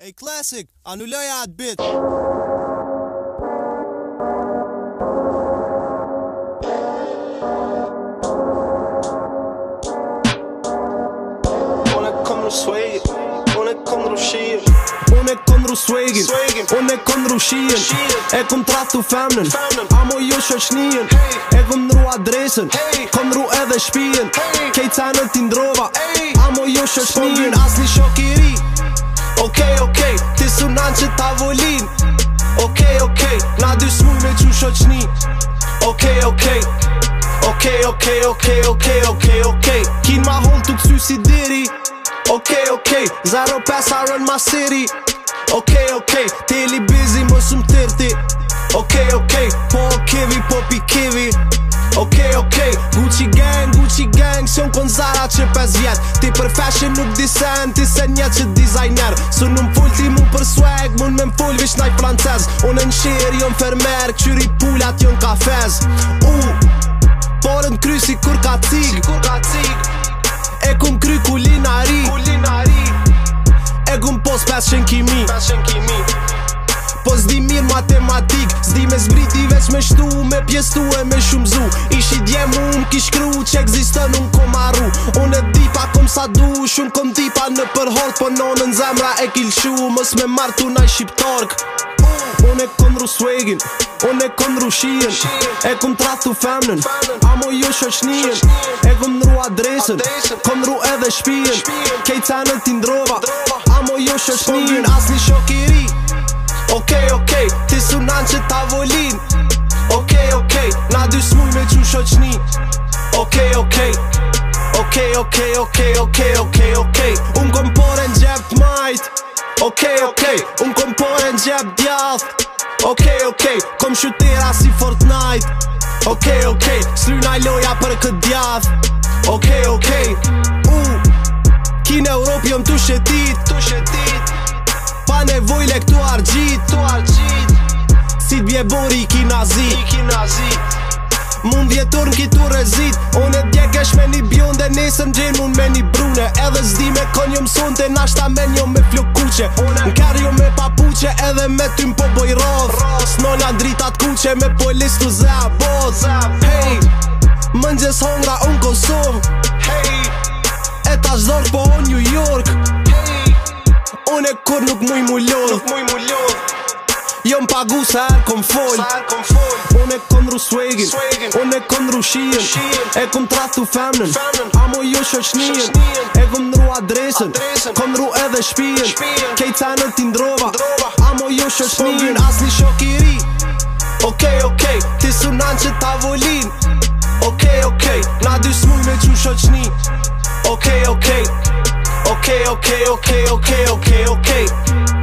A classic, anuloja atë bitch Unë e këmë rru swegin Unë e këmë rru shien E këmë trahtë u femnen amo mu jo shë njën E këmë nru adresën Këmë nru edhe shpien Kejtë sajnë t'indrova A mu jo shë është njën Asli shok Okej, okay, okej, okay, ti sunan që tavolin Okej, okay, okej, okay, na dy smuj me që shoqni Okej, okej, okej, okej, okej, okej, okej, okej Kin ma hull të kësy si diri Okej, okay, okej, okay, 0-5 saron ma siri Okej, okay, okej, okay, ti li bizi mësum tërti Okej, okay, okej, okay, po kevi, po pi Ok, ok, Gucci gang, Gucci gang Se unë konë zara që pes vjet Ti për fashion nuk disen, ti se një që designer Së në më full ti mu për swag Mu me më full vish naj frances Unë në shirë, jo në fermer Këqyri pullat, jo në kafez U, uh, porë kry si kur ka cig Si kur ka cig E ku më kry kulinari Kulinari E ku më pos pes shen kimi Pes kimi Po zdi mirë matematik Zdi me zbriti veç me shtu dhe pjesë tu e me shumë zu Ishi i dje mu më kish kru që egziste nuk kom arru Unë e dipa kom sa du, shumë kom dipa në përhold Po nonën zemra e kilshu mës me martu na shqiptark Unë e kom rru swagin, unë e kom rru shien E kom femnen, amo jo shoqnien E kom rru adresen, kom rru edhe shpien Kejtë anë ti ndrova, amo jo shoqnien Asni shokiri, okej, okay, okej, okay, ti sunan që ta volin okay, okay Na dy smuj me qu shoqni Okay, okay Okay, okay, okay, okay, okay, okay Un kom pore në gjep majt Okay, okay Un kom pore në gjep djath Okay, okay Kom shutera si Fortnite Okay, okay Slyna i loja për kët djath Okay, okay U uh, Ki në Europë jëm të shetit Të shetit Pa nevoj le këtu argjit Të argjit vje bori i kinazi I kinazi Mun vjetur n'kitu rezit Unë e djek esh me një bjonde dhe nesën gjenë mun me një brune Edhe zdi me kon jom sun të nashta me flukuche N'kar me papuqe edhe me ty m'po boj roth S'non janë dritat kuqe me poj listu zë a boz po, Hey, më njës hongra unë Kosov Hey, e ta zdor po unë New York Hey, unë e kur nuk muj mu lodh Nuk muj mu lodh Jo më pagu sa e kom fol Unë e kom ru swegin Unë e kom ru shien E kom trahtu femnen Amo jo shoqnien E kom ru adresen Kom ru edhe shpien Kej në tindrova A mu ju Asli shok i ri Okej ok, ti su nan që ta volin okej ok, na dy smuj me qu shoshni Okej ok, Okej ok, okej ok, okej ok,